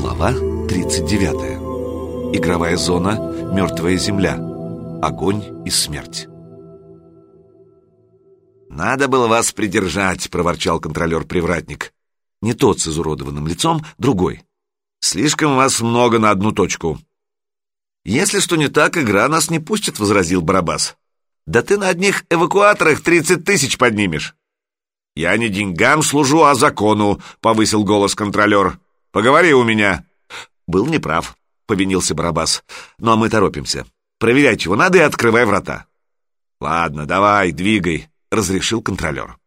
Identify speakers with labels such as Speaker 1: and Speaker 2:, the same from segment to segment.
Speaker 1: Глава 39. Игровая зона «Мертвая земля». Огонь и смерть.
Speaker 2: «Надо было вас придержать», — проворчал контролер-привратник. Не тот с изуродованным лицом, другой. «Слишком вас много на одну точку». «Если что не так, игра нас не пустит», — возразил Барабас. «Да ты на одних эвакуаторах тридцать тысяч поднимешь». «Я не деньгам служу, а закону», — повысил голос контролер. «Поговори у меня». «Был неправ», — повинился Барабас. «Ну а мы торопимся. Проверять чего надо и открывай врата». «Ладно, давай, двигай», — разрешил контролер.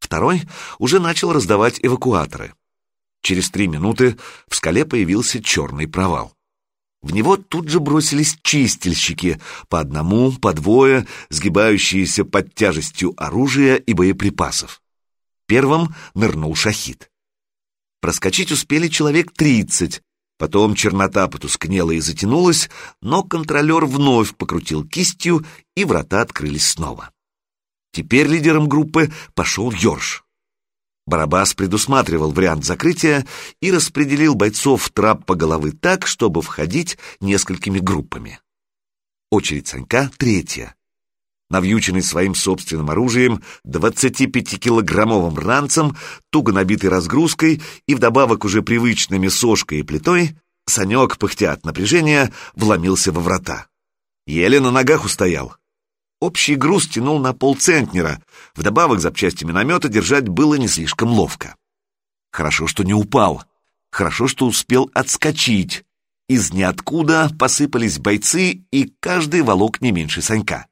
Speaker 2: Второй уже начал раздавать эвакуаторы. Через три минуты в скале появился черный провал. В него тут же бросились чистильщики, по одному, по двое, сгибающиеся под тяжестью оружия и боеприпасов. Первым нырнул шахид. Проскочить успели человек тридцать, потом чернота потускнела и затянулась, но контролер вновь покрутил кистью, и врата открылись снова. Теперь лидером группы пошел Йорш. Барабас предусматривал вариант закрытия и распределил бойцов в трап по головы так, чтобы входить несколькими группами. Очередь Санька третья. Навьюченный своим собственным оружием, 25-килограммовым ранцем, туго набитый разгрузкой и вдобавок уже привычными сошкой и плитой, Санек, пыхтя от напряжения, вломился во врата. Еле на ногах устоял. Общий груз тянул на полцентнера, вдобавок запчасти миномета держать было не слишком ловко. Хорошо, что не упал, хорошо, что успел отскочить. Из ниоткуда посыпались бойцы, и каждый волок не меньше Санька.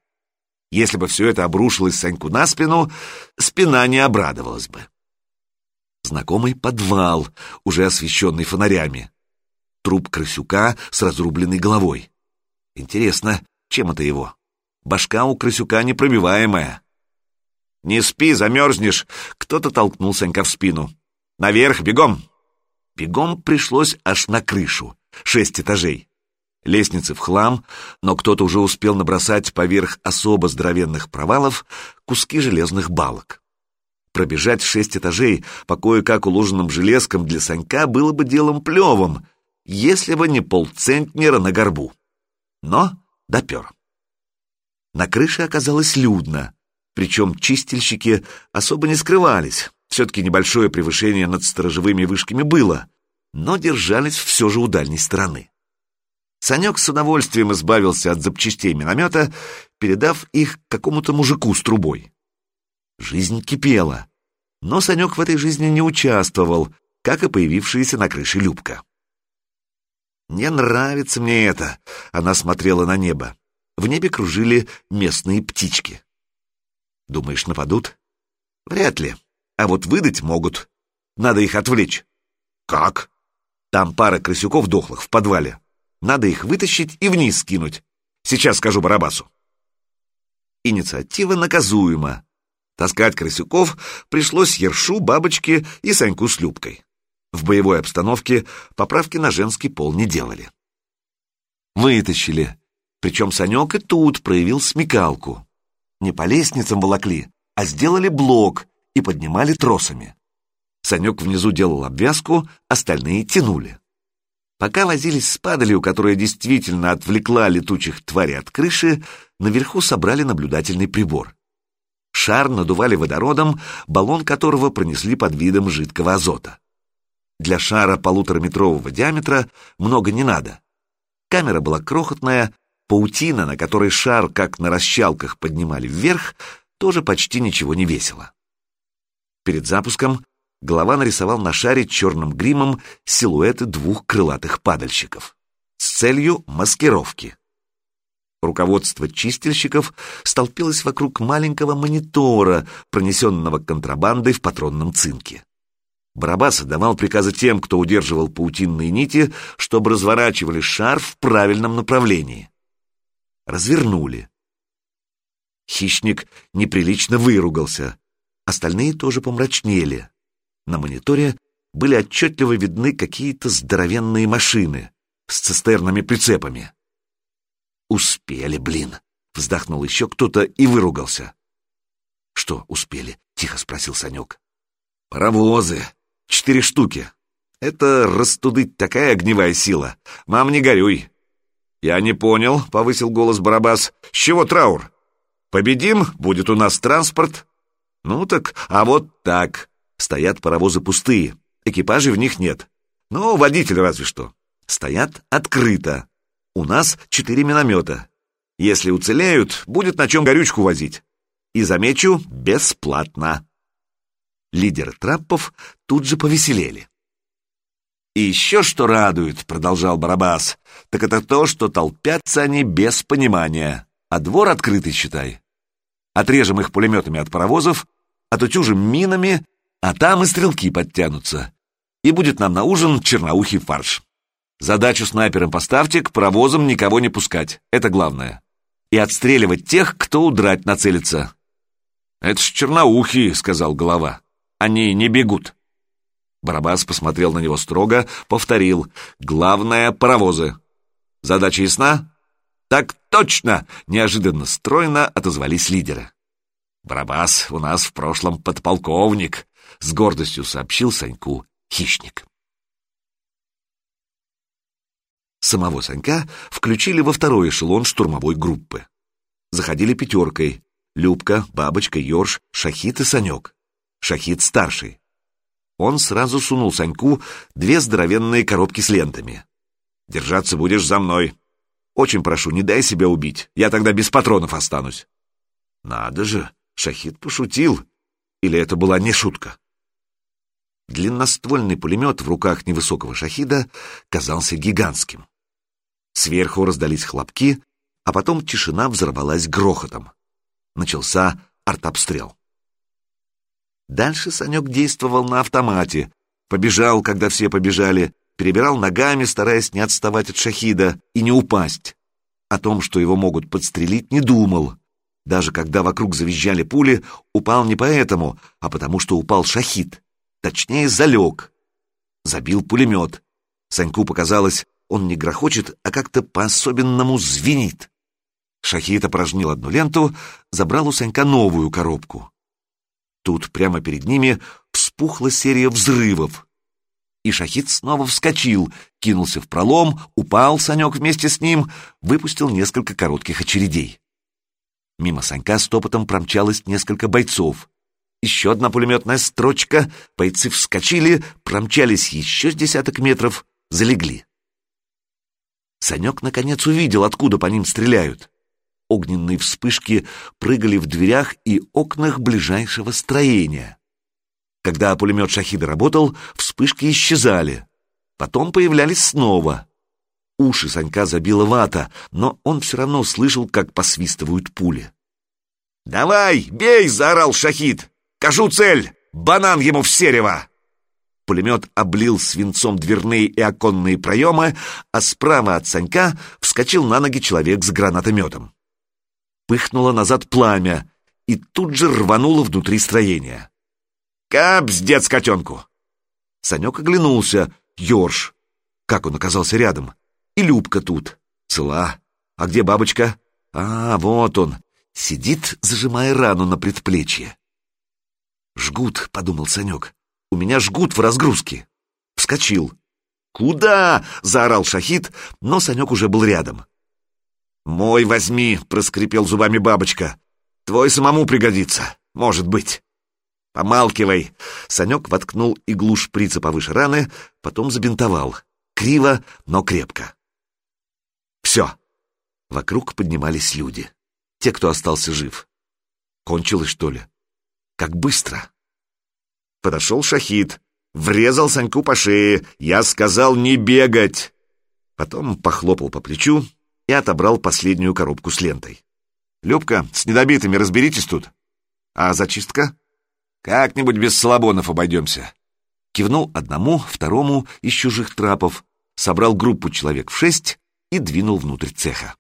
Speaker 2: Если бы все это обрушилось Саньку на спину, спина не обрадовалась бы. Знакомый подвал, уже освещенный фонарями. Труп крысюка с разрубленной головой. Интересно, чем это его? Башка у крысюка непробиваемая. «Не спи, замерзнешь!» Кто-то толкнул Санька в спину. «Наверх, бегом!» Бегом пришлось аж на крышу. Шесть этажей. Лестницы в хлам, но кто-то уже успел набросать поверх особо здоровенных провалов куски железных балок. Пробежать шесть этажей по кое-как уложенным железкам для Санька было бы делом плевым, если бы не полцентнера на горбу. Но допер. На крыше оказалось людно, причем чистильщики особо не скрывались, все-таки небольшое превышение над сторожевыми вышками было, но держались все же у дальней стороны. Санек с удовольствием избавился от запчастей миномета, передав их какому-то мужику с трубой. Жизнь кипела, но Санек в этой жизни не участвовал, как и появившаяся на крыше Любка. «Не нравится мне это», — она смотрела на небо. В небе кружили местные птички. Думаешь, нападут? Вряд ли. А вот выдать могут. Надо их отвлечь. Как? Там пара крысюков дохлых в подвале. Надо их вытащить и вниз скинуть. Сейчас скажу Барабасу. Инициатива наказуема. Таскать крысюков пришлось Ершу, Бабочке и Саньку с Любкой. В боевой обстановке поправки на женский пол не делали. Вытащили. Причем Санек и тут проявил смекалку. Не по лестницам волокли, а сделали блок и поднимали тросами. Санек внизу делал обвязку, остальные тянули. Пока возились с падалью, которая действительно отвлекла летучих тварей от крыши, наверху собрали наблюдательный прибор. Шар надували водородом, баллон которого пронесли под видом жидкого азота. Для шара полутораметрового диаметра много не надо. Камера была крохотная, Паутина, на которой шар, как на расчалках, поднимали вверх, тоже почти ничего не весила. Перед запуском голова нарисовал на шаре черным гримом силуэты двух крылатых падальщиков с целью маскировки. Руководство чистильщиков столпилось вокруг маленького монитора, пронесенного контрабандой в патронном цинке. Барабас давал приказы тем, кто удерживал паутинные нити, чтобы разворачивали шар в правильном направлении развернули. Хищник неприлично выругался. Остальные тоже помрачнели. На мониторе были отчетливо видны какие-то здоровенные машины с цистернами-прицепами. «Успели, блин!» — вздохнул еще кто-то и выругался. «Что успели?» — тихо спросил Санек. «Паровозы. Четыре штуки. Это растудыть такая огневая сила. Мам, не горюй. Я не понял, — повысил голос Барабас. С чего траур? Победим, будет у нас транспорт. Ну так, а вот так. Стоят паровозы пустые, экипажей в них нет. Ну, водитель разве что. Стоят открыто. У нас четыре миномета. Если уцелеют, будет на чем горючку возить. И, замечу, бесплатно. Лидеры траппов тут же повеселели. «И еще что радует», — продолжал Барабас, — «так это то, что толпятся они без понимания, а двор открытый, считай. Отрежем их пулеметами от паровозов, отутюжим минами, а там и стрелки подтянутся. И будет нам на ужин черноухий фарш. Задачу снайперам поставьте, к паровозам никого не пускать, это главное. И отстреливать тех, кто удрать нацелится». «Это ж черноухие», — сказал голова. «Они не бегут». Барабас посмотрел на него строго, повторил. «Главное — паровозы. Задача ясна?» «Так точно!» — неожиданно стройно отозвались лидеры. «Барабас у нас в прошлом подполковник», — с гордостью сообщил Саньку хищник. Самого Санька включили во второй эшелон штурмовой группы. Заходили пятеркой. Любка, Бабочка, Ёрш, Шахит и Санек. Шахит старший он сразу сунул Саньку две здоровенные коробки с лентами. «Держаться будешь за мной. Очень прошу, не дай себя убить, я тогда без патронов останусь». «Надо же!» — Шахид пошутил. Или это была не шутка? Длинноствольный пулемет в руках невысокого шахида казался гигантским. Сверху раздались хлопки, а потом тишина взорвалась грохотом. Начался артобстрел. Дальше Санек действовал на автомате. Побежал, когда все побежали, перебирал ногами, стараясь не отставать от шахида и не упасть. О том, что его могут подстрелить, не думал. Даже когда вокруг завизжали пули, упал не поэтому, а потому что упал шахид. Точнее, залег. Забил пулемет. Саньку показалось, он не грохочет, а как-то по-особенному звенит. Шахид опорожнил одну ленту, забрал у Санька новую коробку. Тут прямо перед ними вспухла серия взрывов. И шахид снова вскочил, кинулся в пролом, упал Санек вместе с ним, выпустил несколько коротких очередей. Мимо Санька стопотом промчалось несколько бойцов. Еще одна пулеметная строчка, бойцы вскочили, промчались еще с десяток метров, залегли. Санек наконец увидел, откуда по ним стреляют. Огненные вспышки прыгали в дверях и окнах ближайшего строения. Когда пулемет «Шахида» работал, вспышки исчезали. Потом появлялись снова. Уши Санька забила вата, но он все равно слышал, как посвистывают пули. «Давай, бей!» — заорал «Шахид». «Кажу цель! Банан ему в серево!» Пулемет облил свинцом дверные и оконные проемы, а справа от Санька вскочил на ноги человек с гранатометом пыхнуло назад пламя и тут же рвануло внутри строения. «Капздец котенку!» Санек оглянулся. Ёрш. Как он оказался рядом? И Любка тут. Цела. А где бабочка? А, вот он. Сидит, зажимая рану на предплечье. «Жгут», — подумал Санек. «У меня жгут в разгрузке». Вскочил. «Куда?» — заорал Шахид, но Санек уже был рядом. «Мой возьми!» — проскрипел зубами бабочка. «Твой самому пригодится, может быть». «Помалкивай!» Санек воткнул иглу шприца повыше раны, потом забинтовал. Криво, но крепко. «Все!» Вокруг поднимались люди. Те, кто остался жив. Кончилось, что ли? Как быстро! Подошел шахид, врезал Саньку по шее. Я сказал не бегать. Потом похлопал по плечу, и отобрал последнюю коробку с лентой. «Любка, с недобитыми разберитесь тут. А зачистка?» «Как-нибудь без слабонов обойдемся». Кивнул одному, второму из чужих трапов, собрал группу человек в шесть и двинул внутрь цеха.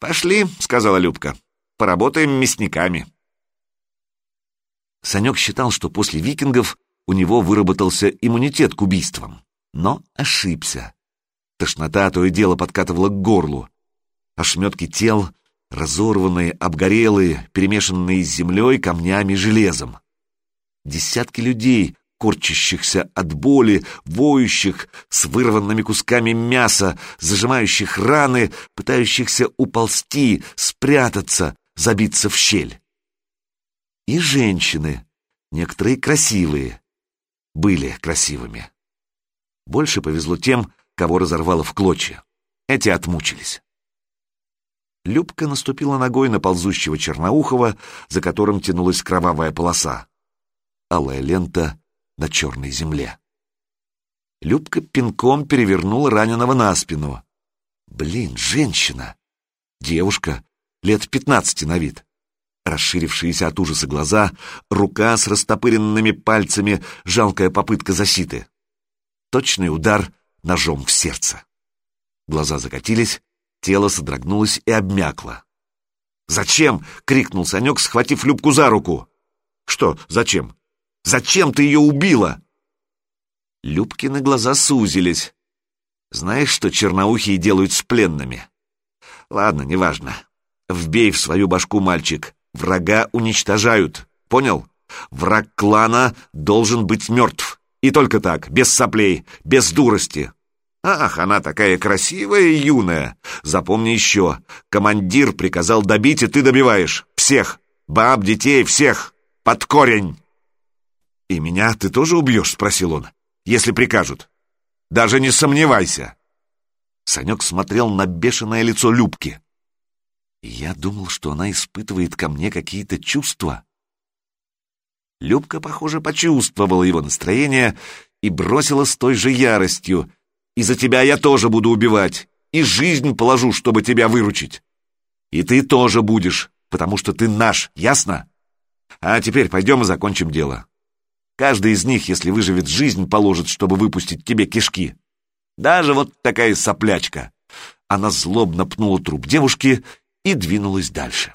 Speaker 2: «Пошли», — сказала Любка, — «поработаем мясниками». Санек считал, что после викингов у него выработался иммунитет к убийствам, но ошибся. Тошнота то и дело подкатывала к горлу, ошметки тел, разорванные, обгорелые, перемешанные с землей, камнями, железом. Десятки людей корчащихся от боли, воющих, с вырванными кусками мяса, зажимающих раны, пытающихся уползти, спрятаться, забиться в щель. И женщины, некоторые красивые, были красивыми. Больше повезло тем, кого разорвало в клочья. Эти отмучились. Любка наступила ногой на ползущего Черноухова, за которым тянулась кровавая полоса. Алая лента на черной земле. Любка пинком перевернула раненого на спину. Блин, женщина! Девушка, лет пятнадцати на вид. Расширившиеся от ужаса глаза, рука с растопыренными пальцами, жалкая попытка защиты. Точный удар ножом в сердце. Глаза закатились, тело содрогнулось и обмякло. «Зачем?» — крикнул Санек, схватив Любку за руку. «Что зачем? Зачем ты ее убила?» Любкины глаза сузились. «Знаешь, что черноухие делают с пленными?» «Ладно, неважно. Вбей в свою башку, мальчик. Врага уничтожают. Понял? Враг клана должен быть мертв. И только так, без соплей, без дурости. Ах, она такая красивая и юная. Запомни еще, командир приказал добить, и ты добиваешь. Всех. Баб, детей, всех. Под корень. «И меня ты тоже убьешь?» — спросил он. «Если прикажут». «Даже не сомневайся». Санек смотрел на бешеное лицо Любки. Я думал, что она испытывает ко мне какие-то чувства. Любка, похоже, почувствовала его настроение и бросила с той же яростью. «И за тебя я тоже буду убивать, и жизнь положу, чтобы тебя выручить. И ты тоже будешь, потому что ты наш, ясно? А теперь пойдем и закончим дело. Каждый из них, если выживет, жизнь положит, чтобы выпустить тебе кишки. Даже вот такая соплячка». Она злобно пнула труп девушки и двинулась дальше.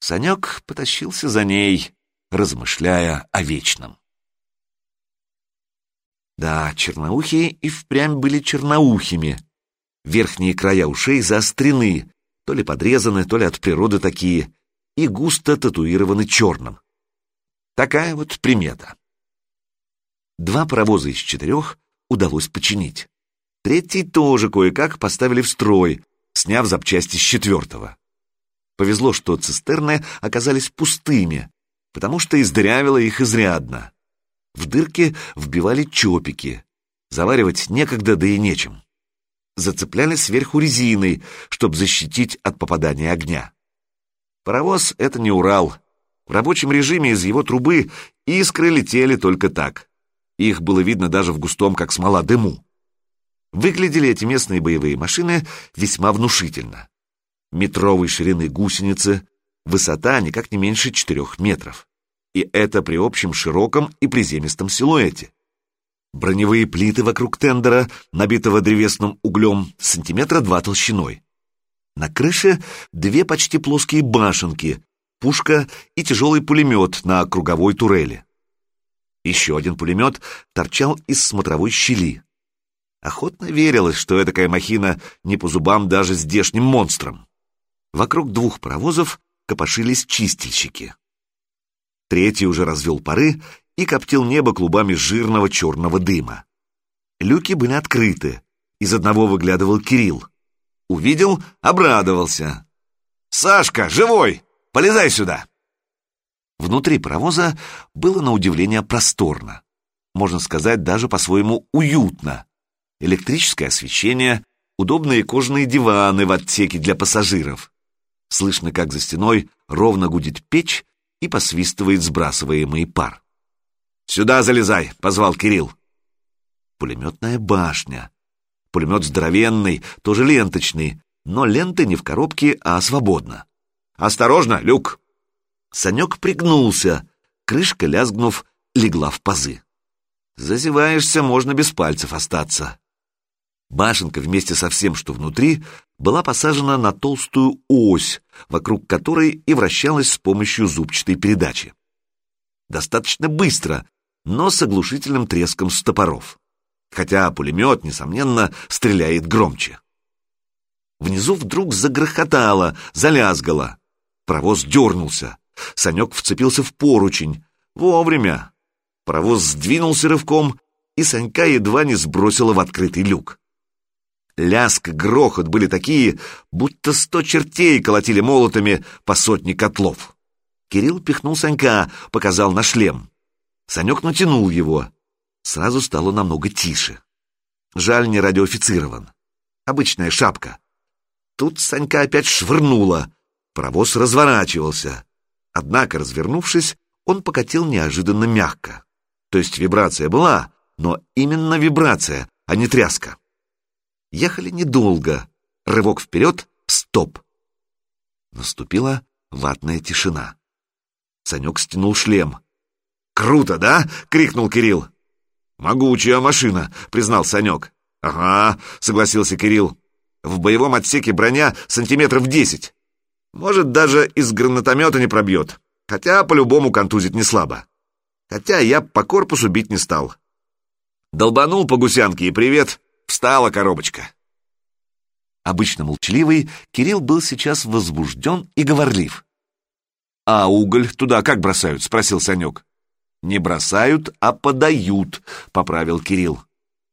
Speaker 2: Санек потащился за ней, размышляя о вечном. Да, черноухие и впрямь были черноухими. Верхние края ушей заострены, то ли подрезаны, то ли от природы такие, и густо татуированы черным. Такая вот примета. Два паровоза из четырех удалось починить. Третий тоже кое-как поставили в строй, сняв запчасти с четвертого. Повезло, что цистерны оказались пустыми, потому что издырявило их изрядно. В дырки вбивали чопики. Заваривать некогда, да и нечем. Зацепляли сверху резиной, чтобы защитить от попадания огня. Паровоз — это не Урал. В рабочем режиме из его трубы искры летели только так. Их было видно даже в густом, как смола, дыму. Выглядели эти местные боевые машины весьма внушительно. Метровой ширины гусеницы, высота никак не меньше четырех метров. И это при общем широком и приземистом силуэте. Броневые плиты вокруг тендера, набитого древесным углем, сантиметра два толщиной. На крыше две почти плоские башенки, пушка и тяжелый пулемет на круговой турели. Еще один пулемет торчал из смотровой щели. Охотно верилось, что этакая махина не по зубам даже здешним монстрам. Вокруг двух паровозов копошились чистильщики. Третий уже развел пары и коптил небо клубами жирного черного дыма. Люки были открыты. Из одного выглядывал Кирилл. Увидел, обрадовался. «Сашка, живой! Полезай сюда!» Внутри паровоза было на удивление просторно. Можно сказать, даже по-своему уютно электрическое освещение, удобные кожаные диваны в отсеке для пассажиров. Слышно, как за стеной ровно гудит печь и посвистывает сбрасываемый пар. «Сюда залезай!» — позвал Кирилл. Пулеметная башня. Пулемет здоровенный, тоже ленточный, но ленты не в коробке, а свободно. «Осторожно, люк!» Санек пригнулся, крышка, лязгнув, легла в пазы. Зазеваешься, можно без пальцев остаться. Башенка вместе со всем, что внутри, была посажена на толстую ось, вокруг которой и вращалась с помощью зубчатой передачи. Достаточно быстро, но с оглушительным треском стопоров. Хотя пулемет, несомненно, стреляет громче. Внизу вдруг загрохотало, залязгало. Провоз дернулся. Санек вцепился в поручень. Вовремя. Паровоз сдвинулся рывком, и Санька едва не сбросило в открытый люк. Ляск, грохот были такие, будто сто чертей колотили молотами по сотне котлов. Кирилл пихнул Санька, показал на шлем. Санек натянул его. Сразу стало намного тише. Жаль, не радиоофицирован. Обычная шапка. Тут Санька опять швырнула. Паровоз разворачивался. Однако, развернувшись, он покатил неожиданно мягко. То есть вибрация была, но именно вибрация, а не тряска. Ехали недолго. Рывок вперед, стоп. Наступила ватная тишина. Санек стянул шлем. «Круто, да?» — крикнул Кирилл. «Могучая машина», — признал Санек. «Ага», — согласился Кирилл. «В боевом отсеке броня сантиметров десять. Может, даже из гранатомета не пробьет, хотя по-любому контузит не слабо. Хотя я по корпусу бить не стал. Долбанул по гусянке и привет, встала коробочка».
Speaker 1: Обычно молчаливый, Кирилл был сейчас возбужден и говорлив.
Speaker 2: «А уголь туда как бросают?» — спросил Санек.
Speaker 1: «Не бросают, а подают», — поправил Кирилл.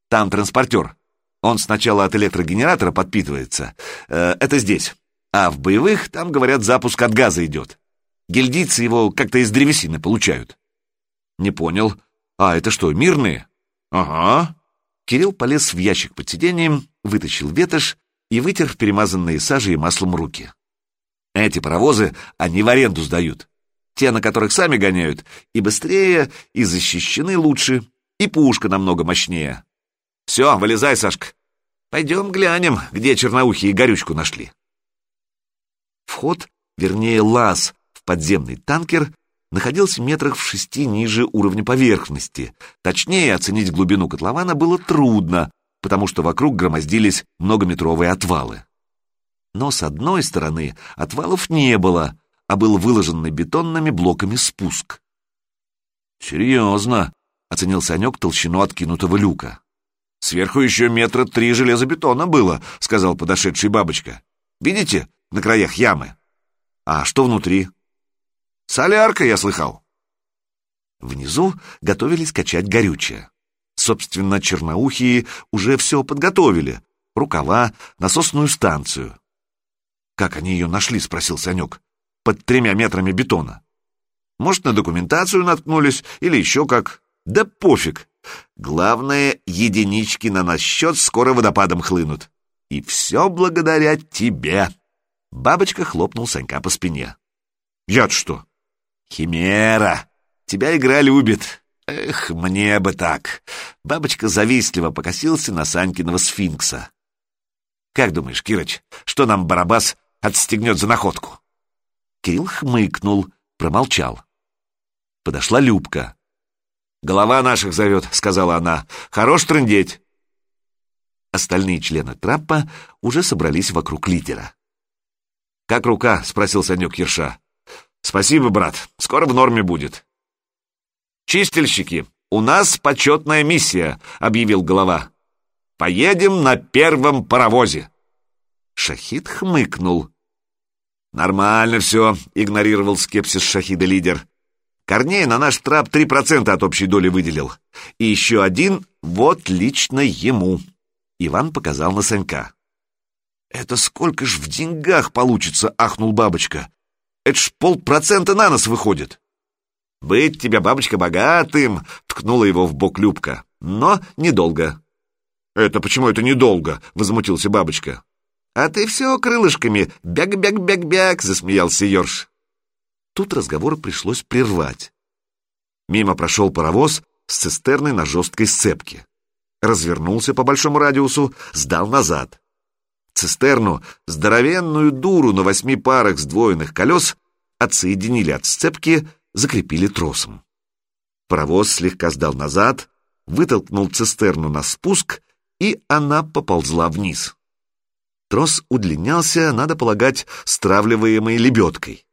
Speaker 1: «Там транспортер. Он сначала от электрогенератора подпитывается. Э, это здесь. А в боевых, там, говорят, запуск от газа идет. Гильдийцы его как-то из древесины получают».
Speaker 2: «Не понял. А это что, мирные?»
Speaker 1: «Ага». Кирилл полез в ящик под сиденьем, вытащил ветошь и вытер перемазанные сажей и маслом руки. Эти паровозы они в аренду сдают. Те, на которых сами гоняют, и быстрее, и защищены лучше, и пушка намного мощнее. Все, вылезай, Сашка. Пойдем глянем, где черноухи и горючку нашли. Вход, вернее лаз, в подземный танкер находился метрах в шести ниже уровня поверхности. Точнее, оценить глубину котлована было трудно, потому что вокруг громоздились многометровые отвалы. Но с одной стороны отвалов не было, а был выложенный бетонными блоками спуск.
Speaker 2: «Серьезно», — оценил Санек толщину откинутого люка. «Сверху еще метра три железобетона было», — сказал подошедший бабочка. «Видите, на краях ямы? А что внутри?» «Солярка, я слыхал».
Speaker 1: Внизу готовились качать горючее. Собственно, черноухие уже все подготовили. Рукава, насосную станцию. «Как они ее нашли?» — спросил Санек под тремя метрами бетона. Может, на документацию наткнулись или еще как. Да пофиг. Главное, единички на наш счет скоро водопадом хлынут. И все благодаря тебе. Бабочка хлопнул Санька по спине.
Speaker 2: Я-то что?
Speaker 1: Химера. Тебя игра любит. Эх, мне бы так. Бабочка завистливо покосился на Санькиного сфинкса. Как думаешь, Кирыч, что нам Барабас отстегнет за находку? Кирилл хмыкнул, промолчал. Подошла Любка.
Speaker 2: «Голова наших зовет», — сказала она. «Хорош трындеть».
Speaker 1: Остальные члены траппа уже собрались вокруг лидера.
Speaker 2: «Как рука?» — спросил Санек Ерша. «Спасибо, брат. Скоро в норме будет». «Чистильщики, у нас почетная миссия», — объявил голова. «Поедем на первом паровозе».
Speaker 1: Шахид хмыкнул.
Speaker 2: «Нормально все», — игнорировал скепсис Шахида лидер. «Корней на наш трап 3% от общей доли выделил. И еще один вот лично ему». Иван показал на Санька.
Speaker 1: «Это сколько ж в деньгах получится?» — ахнул бабочка. «Это ж полпроцента на нас выходит».
Speaker 2: «Быть тебе, бабочка, богатым!» — ткнула его в бок Любка. «Но недолго».
Speaker 1: «Это почему это недолго?» — возмутился бабочка.
Speaker 2: «А ты все крылышками! Бяг-бяг-бяг-бяг!» — засмеялся Ёрш.
Speaker 1: Тут разговор пришлось прервать. Мимо прошел паровоз с цистерной на жесткой сцепке. Развернулся по большому радиусу, сдал назад. Цистерну, здоровенную дуру на восьми парах сдвоенных колес, отсоединили от сцепки, закрепили тросом. Паровоз слегка сдал назад, вытолкнул цистерну на спуск, и она поползла вниз. Трос удлинялся, надо полагать, стравливаемой лебедкой.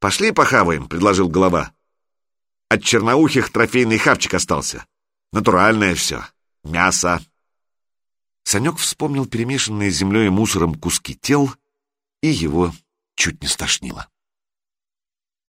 Speaker 2: «Пошли похаваем», — предложил голова. «От черноухих трофейный хавчик остался. Натуральное все. Мясо».
Speaker 1: Санек вспомнил перемешанные землей и мусором куски тел, и его чуть не стошнило.